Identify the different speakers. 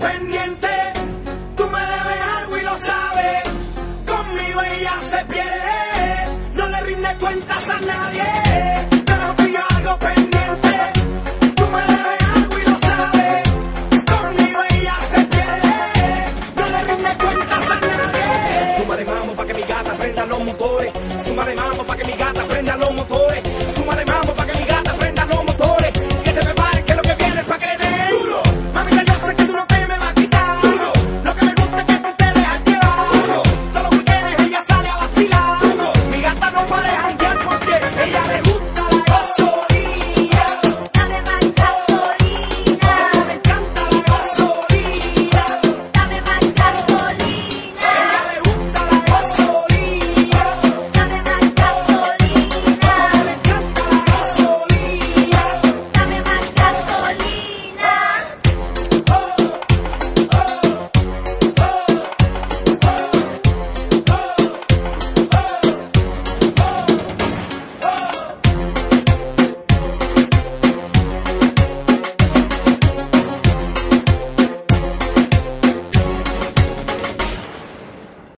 Speaker 1: Pendiente, tú me debes algo y lo sabes. Conmigo ella se pierde, no le rindes cuentas a
Speaker 2: nadie. Yo no fui yo algo pendiente,
Speaker 1: tú me debes
Speaker 2: algo y lo sabes.
Speaker 1: Conmigo ella se
Speaker 2: pierde, no le rindes cuentas a nadie.
Speaker 1: Suma de mamo para que mi gata prenda los motores. Suma de mamo para que mi gata prenda los motores. Suma de mamo.